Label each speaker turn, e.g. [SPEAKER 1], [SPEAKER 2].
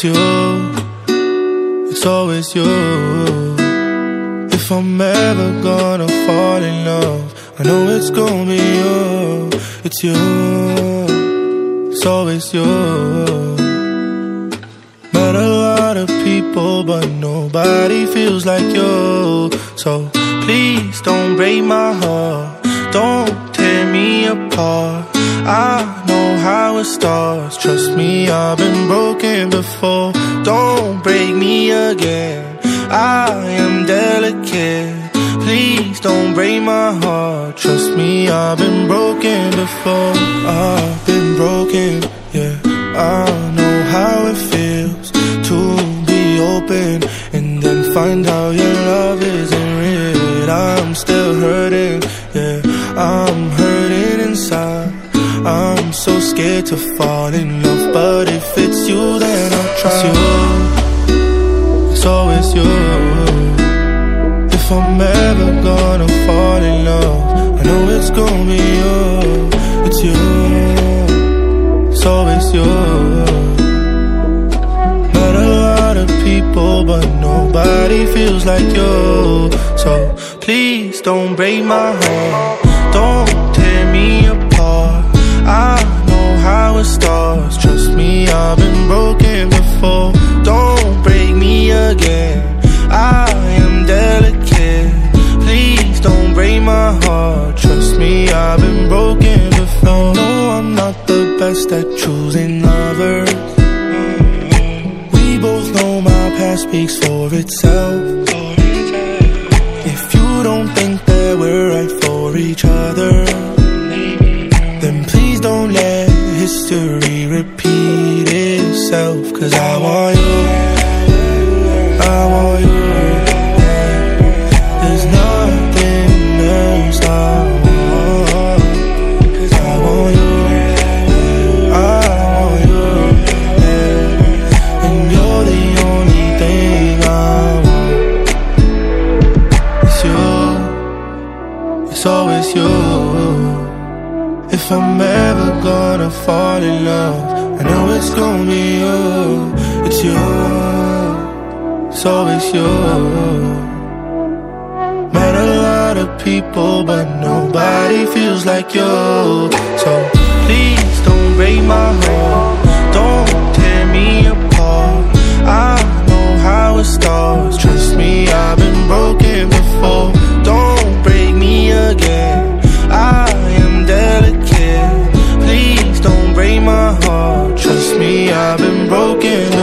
[SPEAKER 1] it's you, it's always you. If I'm ever gonna fall in love, I know it's gonna be you. It's you, it's always you. Met a lot of people, but nobody feels like you. So please don't break my heart, don't tear me apart. I know how it starts. Trust me, I've been broken before. Don't break me again. I am delicate. Please don't break my heart. Trust me, I've been broken before. I've been broken, yeah. I so scared to fall in love, but if it's you, then I'll try. It's you, it's always you. If I'm ever gonna fall in love, I know it's gonna be you. It's you, it's always you. Met a lot of people, but nobody feels like you. So please don't break my heart, break my heart. Trust me, I've been broken before. No, I'm not the best at choosing lovers. We both know my past speaks for itself. If you don't think that we're right for each other, then please don't let history repeat itself. Cause I want you, I want it's you. If I'm ever gonna fall in love, I know it's gonna be you. It's you, it's always you. Met a lot of people, but nobody feels like you. So please don't break my heart, I've been broken.